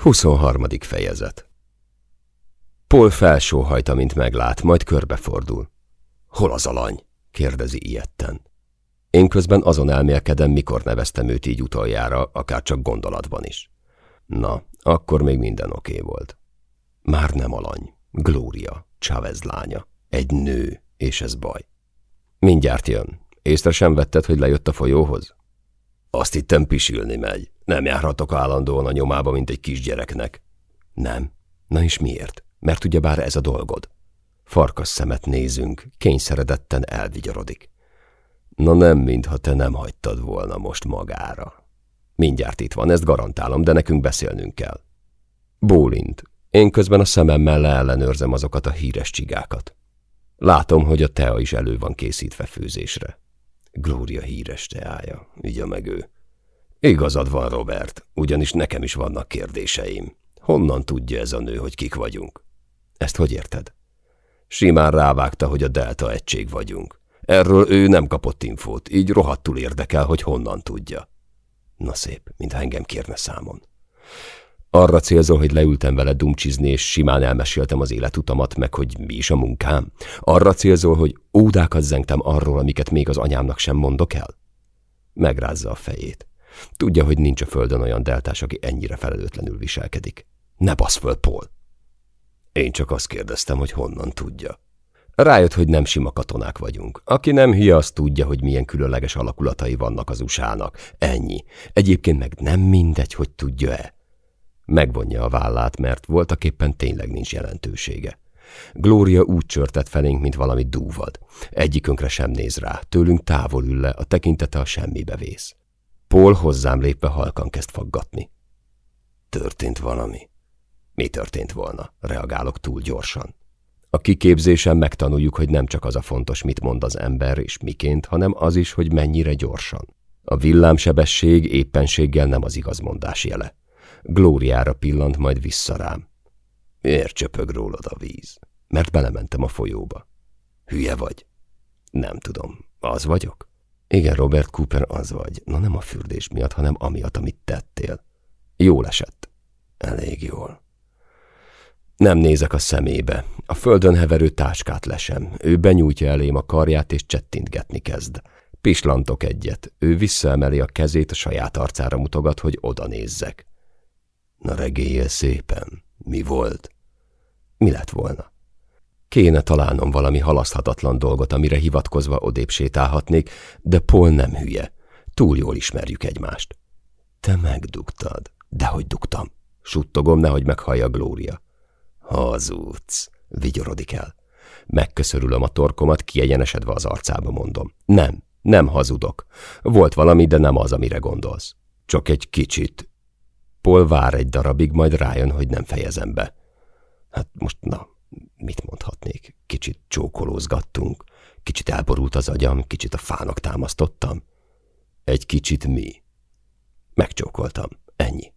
23. fejezet Paul felsóhajt, amint meglát, majd körbefordul. Hol az alany? kérdezi ilyetten. Én közben azon elmélkedem, mikor neveztem őt így utoljára, akár csak gondolatban is. Na, akkor még minden oké okay volt. Már nem alany. Glória, Chavez lánya. Egy nő, és ez baj. Mindjárt jön. Észre sem vetted, hogy lejött a folyóhoz? Azt hittem pisilni megy. Nem járhatok állandóan a nyomába, mint egy kisgyereknek. Nem. Na és miért? Mert ugyebár ez a dolgod. Farkas szemet nézünk, kényszeredetten elvigyorodik. Na nem, mintha te nem hagytad volna most magára. Mindjárt itt van, ezt garantálom, de nekünk beszélnünk kell. Bólint. Én közben a szememmel leellenőrzem azokat a híres csigákat. Látom, hogy a tea is elő van készítve főzésre. Glória híres teája, ügye meg ő. Igazad van, Robert, ugyanis nekem is vannak kérdéseim. Honnan tudja ez a nő, hogy kik vagyunk? Ezt hogy érted? Simán rávágta, hogy a Delta egység vagyunk. Erről ő nem kapott infót, így rohadtul érdekel, hogy honnan tudja. Na szép, mintha engem kérne számon. Arra célzol, hogy leültem vele dumcsizni, és simán elmeséltem az életutamat, meg hogy mi is a munkám? Arra célzol, hogy ódákat zengtem arról, amiket még az anyámnak sem mondok el? Megrázza a fejét. Tudja, hogy nincs a földön olyan deltás, aki ennyire felelőtlenül viselkedik. Ne basz föl, Paul! Én csak azt kérdeztem, hogy honnan tudja. Rájött, hogy nem sima katonák vagyunk. Aki nem hülye, az tudja, hogy milyen különleges alakulatai vannak az USA-nak. Ennyi. Egyébként meg nem mindegy, hogy tudja-e. Megvonja a vállát, mert voltaképpen tényleg nincs jelentősége. Glória úgy csörtett felénk, mint valami dúvad. Egyikünkre sem néz rá, tőlünk távol ül le, a tekintete a semmibe vész. Paul hozzám lépve halkan kezd faggatni. Történt valami. Mi történt volna? Reagálok túl gyorsan. A kiképzésen megtanuljuk, hogy nem csak az a fontos, mit mond az ember és miként, hanem az is, hogy mennyire gyorsan. A villámsebesség éppenséggel nem az igazmondás jele. Glóriára pillant, majd vissza rám. Miért csöpög rólad a víz? Mert belementem a folyóba. Hülye vagy? Nem tudom. Az vagyok? Igen, Robert Cooper, az vagy. Na nem a fürdés miatt, hanem amiatt, amit tettél. Jól esett. Elég jól. Nem nézek a szemébe. A földön heverő táskát lesem. Ő benyújtja elém a karját, és csettintgetni kezd. Pislantok egyet. Ő visszaemeli a kezét, a saját arcára mutogat, hogy oda nézzek. Na regélje szépen. Mi volt? Mi lett volna? Kéne találnom valami halaszthatatlan dolgot, amire hivatkozva odébb sétálhatnék, de Paul nem hülye. Túl jól ismerjük egymást. Te megdugtad. Dehogy dugtam. Suttogom, nehogy meghallja Glória. Hazudsz, vigyorodik el. Megköszörülöm a torkomat, kiegyenesedve az arcába mondom. Nem, nem hazudok. Volt valami, de nem az, amire gondolsz. Csak egy kicsit. Paul vár egy darabig, majd rájön, hogy nem fejezem be. Hát most, na, mit mondhatnék? Kicsit csókolózgattunk, kicsit elborult az agyam, kicsit a fának támasztottam. Egy kicsit mi? Megcsókoltam. Ennyi.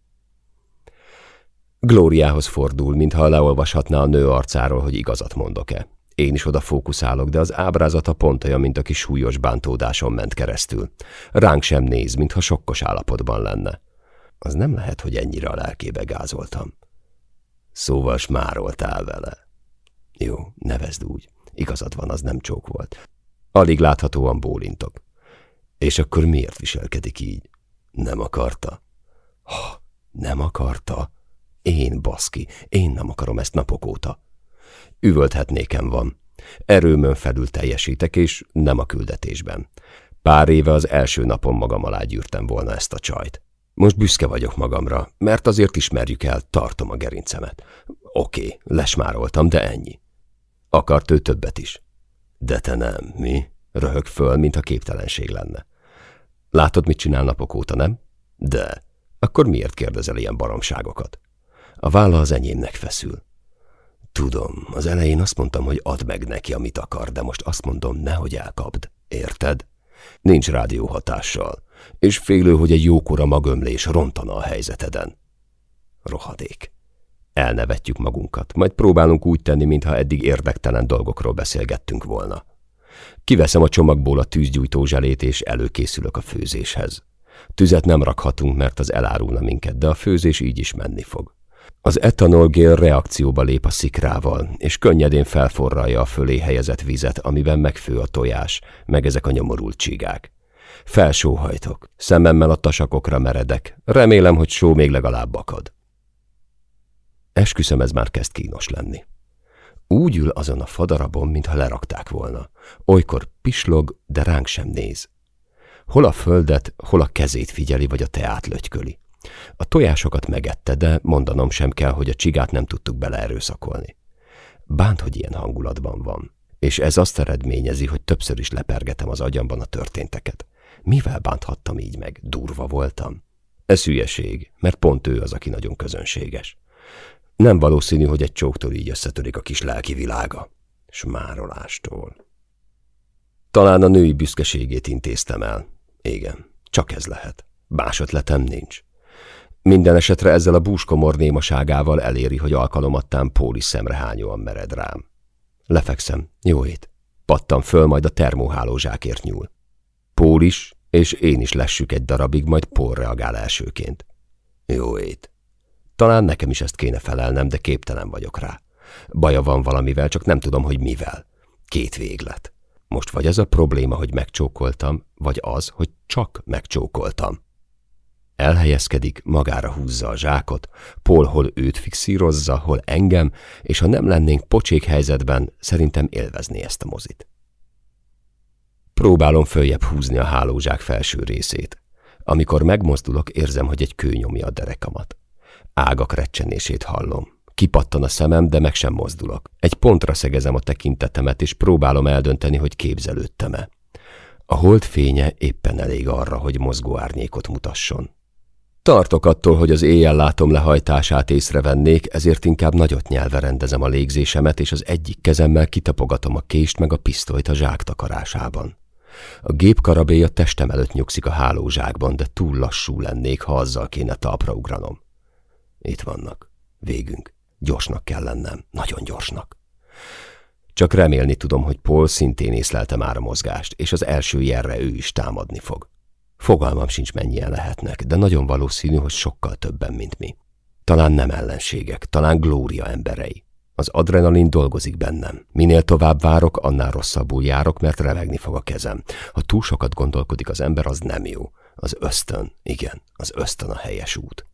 Glóriához fordul, mintha leolvashatná a nő arcáról, hogy igazat mondok-e. Én is oda fókuszálok, de az ábrázata pont olyan, mint aki súlyos bántódáson ment keresztül. Ránk sem néz, mintha sokkos állapotban lenne. Az nem lehet, hogy ennyire a lelkébe gázoltam. Szóval smároltál vele. Jó, nevezd úgy. Igazad van, az nem csók volt. Alig láthatóan bólintok. És akkor miért viselkedik így? Nem akarta. Ha, nem akarta? Én, baszki, én nem akarom ezt napok óta. Üvölthetnékem van. Erőmön felül teljesítek, és nem a küldetésben. Pár éve az első napon magam alá gyűrtem volna ezt a csajt. Most büszke vagyok magamra, mert azért ismerjük el, tartom a gerincemet. Oké, lesmároltam, de ennyi. Akart ő többet is. De te nem, mi? Röhög föl, mintha képtelenség lenne. Látod, mit csinál napok óta, nem? De. Akkor miért kérdezel ilyen baromságokat? A válla az enyémnek feszül. Tudom, az elején azt mondtam, hogy add meg neki, amit akar, de most azt mondom, nehogy elkapd. Érted? Nincs rádió hatással, és félő, hogy egy jókora magömlés rontana a helyzeteden. Rohadék. Elnevetjük magunkat, majd próbálunk úgy tenni, mintha eddig érdektelen dolgokról beszélgettünk volna. Kiveszem a csomagból a tűzgyújtó zselét, és előkészülök a főzéshez. Tüzet nem rakhatunk, mert az elárulna minket, de a főzés így is menni fog. Az etanolgél reakcióba lép a szikrával, és könnyedén felforralja a fölé helyezett vizet, amiben megfő a tojás, meg ezek a nyomorult csigák. Felsóhajtok, szememmel a tasakokra meredek, remélem, hogy só még legalább akad. Esküszöm, ez már kezd kínos lenni. Úgy ül azon a fadarabon, mintha lerakták volna. Olykor pislog, de ránk sem néz. Hol a földet, hol a kezét figyeli, vagy a teát lötyköli. A tojásokat megette, de mondanom sem kell, hogy a csigát nem tudtuk beleerőszakolni. Bánt, hogy ilyen hangulatban van. És ez azt eredményezi, hogy többször is lepergetem az agyamban a történteket. Mivel bánthattam így meg? Durva voltam? Ez hülyeség, mert pont ő az, aki nagyon közönséges. Nem valószínű, hogy egy csóktól így összetörik a kis lelki világa. Smárolástól. Talán a női büszkeségét intéztem el. Igen, csak ez lehet. Más ötletem nincs. Minden esetre ezzel a búskomor némaságával eléri, hogy alkalomattán póli szemrehányóan mered rám. Lefekszem, jó ét. Pattam föl, majd a termóhálózsákért nyúl. Pólis és én is lessük egy darabig, majd Pól reagál elsőként. Jó ét. Talán nekem is ezt kéne felelnem, de képtelen vagyok rá. Baja van valamivel, csak nem tudom, hogy mivel. Két véglet. Most vagy az a probléma, hogy megcsókoltam, vagy az, hogy csak megcsókoltam. Elhelyezkedik, magára húzza a zsákot, Paul hol őt fixírozza, hol engem, és ha nem lennénk pocsék helyzetben, szerintem élvezni ezt a mozit. Próbálom följebb húzni a hálózsák felső részét. Amikor megmozdulok, érzem, hogy egy kő nyomja a derekamat. Ágak recsenését hallom. Kipattan a szemem, de meg sem mozdulok. Egy pontra szegezem a tekintetemet, és próbálom eldönteni, hogy képzelődtem-e. A hold fénye éppen elég arra, hogy mozgó árnyékot mutasson. Tartok attól, hogy az éjjel-látom lehajtását észrevennék, ezért inkább nagyot nyelve rendezem a légzésemet, és az egyik kezemmel kitapogatom a kést meg a pisztolyt a zsák takarásában. A gépkarabély a testem előtt nyugszik a hálózsákban, de túl lassú lennék, ha azzal kéne talpra ugranom. Itt vannak. Végünk. Gyorsnak kell lennem. Nagyon gyorsnak. Csak remélni tudom, hogy Paul szintén észlelte már a mozgást, és az első jelre ő is támadni fog. Fogalmam sincs mennyien lehetnek, de nagyon valószínű, hogy sokkal többen, mint mi. Talán nem ellenségek, talán Glória emberei. Az adrenalin dolgozik bennem. Minél tovább várok, annál rosszabbul járok, mert revegni fog a kezem. Ha túl sokat gondolkodik az ember, az nem jó. Az ösztön, igen, az ösztön a helyes út.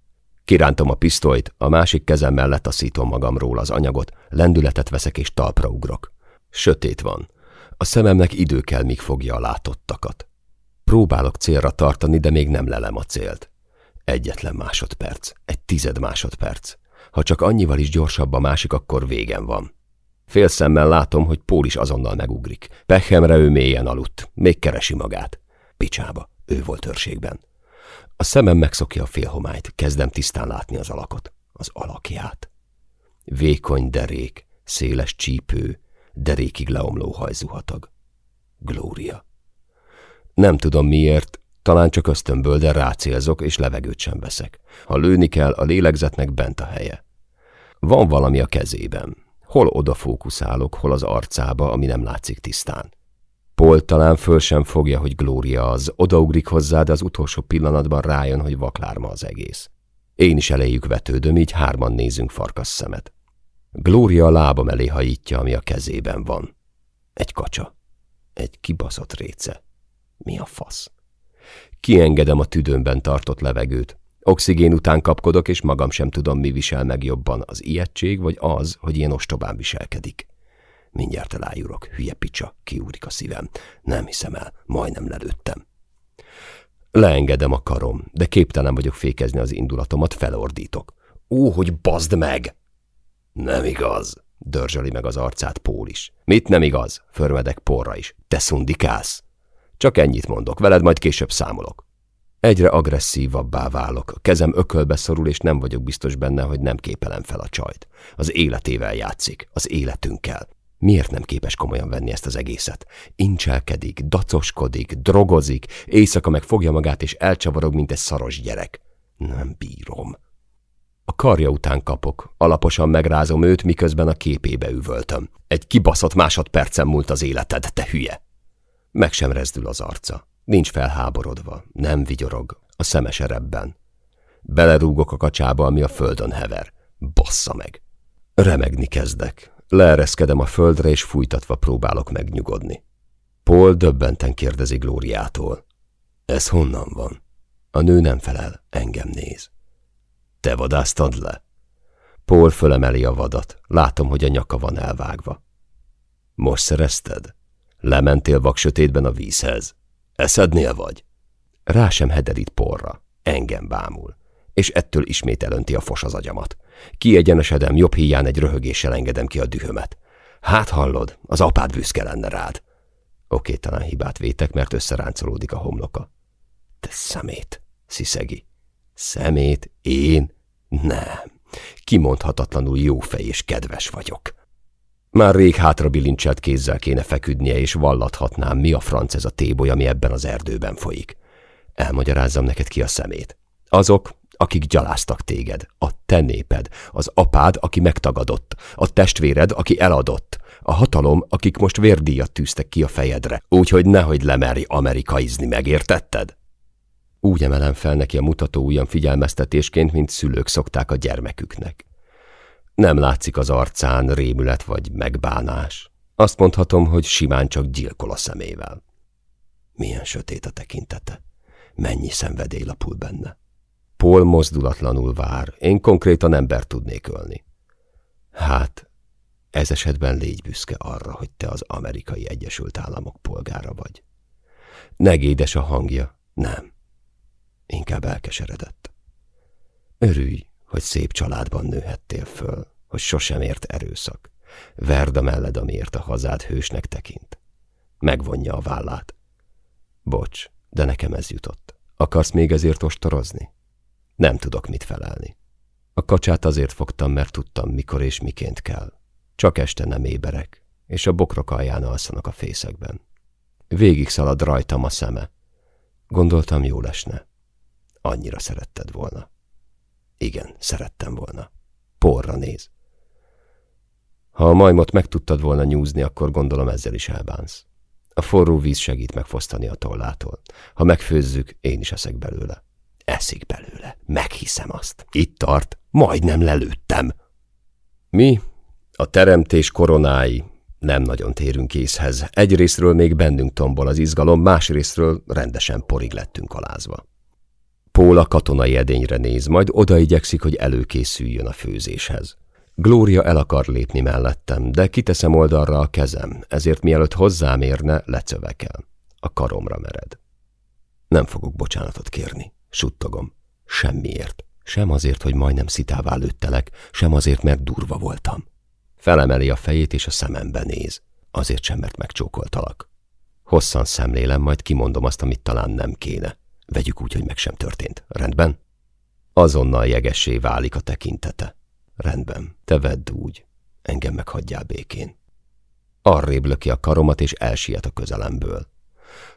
Kirántom a pisztolyt, a másik kezem mellett taszítom magamról az anyagot, lendületet veszek és talpra ugrok. Sötét van. A szememnek idő kell, míg fogja a látottakat. Próbálok célra tartani, de még nem lelem a célt. Egyetlen másodperc, egy tized másodperc. Ha csak annyival is gyorsabb a másik, akkor végem van. Fél szemmel látom, hogy Pól is azonnal megugrik. Pechemre ő mélyen aludt, még keresi magát. Picsába, ő volt őrségben. A szemem megszokja a félhomályt, kezdem tisztán látni az alakot, az alakját. Vékony derék, széles csípő, derékig leomló hajzuhatag. Glória. Nem tudom miért, talán csak ösztönből, de rácélzok, és levegőt sem veszek. Ha lőni kell, a lélegzetnek bent a helye. Van valami a kezében. Hol oda fókuszálok, hol az arcába, ami nem látszik tisztán. Paul talán föl sem fogja, hogy Glória az, odaugrik hozzá, de az utolsó pillanatban rájön, hogy vaklárma az egész. Én is eléjük vetődöm, így hárman nézünk farkas szemet. Glória a lábam elé hajítja, ami a kezében van. Egy kacsa. Egy kibaszott réce. Mi a fasz? Kiengedem a tüdőmben tartott levegőt. Oxigén után kapkodok, és magam sem tudom, mi visel meg jobban, az ijegység, vagy az, hogy ilyen ostobán viselkedik. Mindjárt elájulok, hülye picsa, kiúrik a szívem. Nem hiszem el, majdnem lelőttem. Leengedem a karom, de képtelen vagyok fékezni az indulatomat, felordítok. Ó, hogy bazd meg! Nem igaz, dörzsöli meg az arcát Pól is. Mit nem igaz? Förmedek porra is. Te szundikálsz? Csak ennyit mondok, veled majd később számolok. Egyre agresszívabbá válok, kezem ökölbe szorul, és nem vagyok biztos benne, hogy nem képelem fel a csajt. Az életével játszik, az életünkkel. Miért nem képes komolyan venni ezt az egészet? Incselkedik, dacoskodik, drogozik, éjszaka meg fogja magát és elcsavarog, mint egy szaros gyerek. Nem bírom. A karja után kapok, alaposan megrázom őt, miközben a képébe üvöltöm. Egy kibaszott másodpercen múlt az életed, te hülye! Meg sem rezdül az arca. Nincs felháborodva, nem vigyorog, a szemes erebben. Belerúgok a kacsába, ami a földön hever. Bassza meg! Remegni kezdek. Leereszkedem a földre, és fújtatva próbálok megnyugodni. Paul döbbenten kérdezi Glóriától. Ez honnan van? A nő nem felel, engem néz. Te vadásztad le? Paul fölemeli a vadat. Látom, hogy a nyaka van elvágva. Most szerezted? Lementél vaksötétben a vízhez. Eszednél vagy? Rá sem hederít porra. Engem bámul. És ettől ismét elönti a fos az agyamat. Kiegyenesedem, jobb híján egy röhögéssel engedem ki a dühömet. Hát hallod, az apád büszke lenne rád. Oké, talán hibát vétek, mert összeráncolódik a homloka. Te szemét, sziszegi. Szemét? Én? Nem. Kimondhatatlanul jó fej és kedves vagyok. Már rég hátra bilincselt kézzel kéne feküdnie, és vallathatnám, mi a franc ez a téboly, ami ebben az erdőben folyik. Elmagyarázzam neked ki a szemét. Azok, akik gyaláztak téged, a te néped, az apád, aki megtagadott, a testvéred, aki eladott, a hatalom, akik most vérdíjat tűztek ki a fejedre, úgyhogy nehogy lemerj amerikaizni, megértetted? Úgy emelem fel neki a mutató ujjam figyelmeztetésként, mint szülők szokták a gyermeküknek. Nem látszik az arcán rémület vagy megbánás. Azt mondhatom, hogy simán csak gyilkol a szemével. Milyen sötét a tekintete. Mennyi szenvedély lapul benne. Paul mozdulatlanul vár. Én konkrétan ember tudnék ölni. Hát, ez esetben légy büszke arra, hogy te az amerikai Egyesült Államok polgára vagy. Negédes a hangja. Nem. Inkább elkeseredett. Örülj, hogy szép családban nőhettél föl, hogy sosem ért erőszak. Verd a melled, amiért a hazád hősnek tekint. Megvonja a vállát. Bocs, de nekem ez jutott. Akarsz még ezért ostorozni? Nem tudok mit felelni. A kacsát azért fogtam, mert tudtam, mikor és miként kell. Csak este nem éberek, és a bokrok alján alszanak a fészekben. Végig szalad rajtam a szeme. Gondoltam, jó lesne. Annyira szeretted volna. Igen, szerettem volna. Porra néz. Ha a majmot meg tudtad volna nyúzni, akkor gondolom ezzel is elbánsz. A forró víz segít megfosztani a tollától. Ha megfőzzük, én is eszek belőle. Eszik belőle. Meghiszem azt. Itt tart. Majdnem lelőttem. Mi, a teremtés koronái, nem nagyon térünk észhez. Egyrésztről még bennünk tombol az izgalom, másrésztről rendesen porig lettünk alázva. Pól a katonai edényre néz, majd odaigyekszik, hogy előkészüljön a főzéshez. Glória el akar lépni mellettem, de kiteszem oldalra a kezem, ezért mielőtt hozzám érne, lecövekel. A karomra mered. Nem fogok bocsánatot kérni, suttogom. Semmiért. Sem azért, hogy majdnem szitává lőttelek, sem azért, mert durva voltam. Felemeli a fejét, és a szemembe néz. Azért sem, mert megcsókoltalak. Hosszan szemlélem, majd kimondom azt, amit talán nem kéne. Vegyük úgy, hogy meg sem történt. Rendben? Azonnal jegessé válik a tekintete. Rendben, te vedd úgy. Engem meghagyjál békén. Arrébb löki a karomat, és elsiet a közelemből.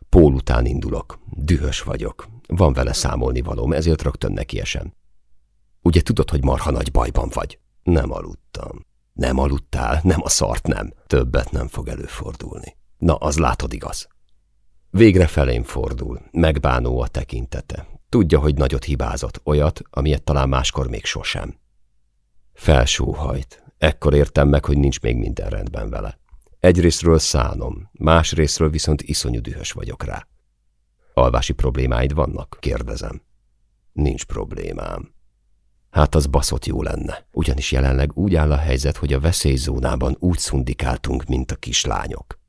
Pól után indulok. Dühös vagyok. Van vele számolni valóm, ezért rögtön nekiesem. Ugye tudod, hogy marha nagy bajban vagy? Nem aludtam. Nem aludtál, nem a szart nem. Többet nem fog előfordulni. Na, az látod igaz. Végre felém fordul, megbánó a tekintete. Tudja, hogy nagyot hibázott, olyat, amilyet talán máskor még sosem. Felsóhajt. Ekkor értem meg, hogy nincs még minden rendben vele. Egyrésztről szánom, másrésztről viszont iszonyú dühös vagyok rá. Alvási problémáid vannak? kérdezem. Nincs problémám. Hát az baszott jó lenne, ugyanis jelenleg úgy áll a helyzet, hogy a veszélyzónában úgy szundikáltunk, mint a kislányok.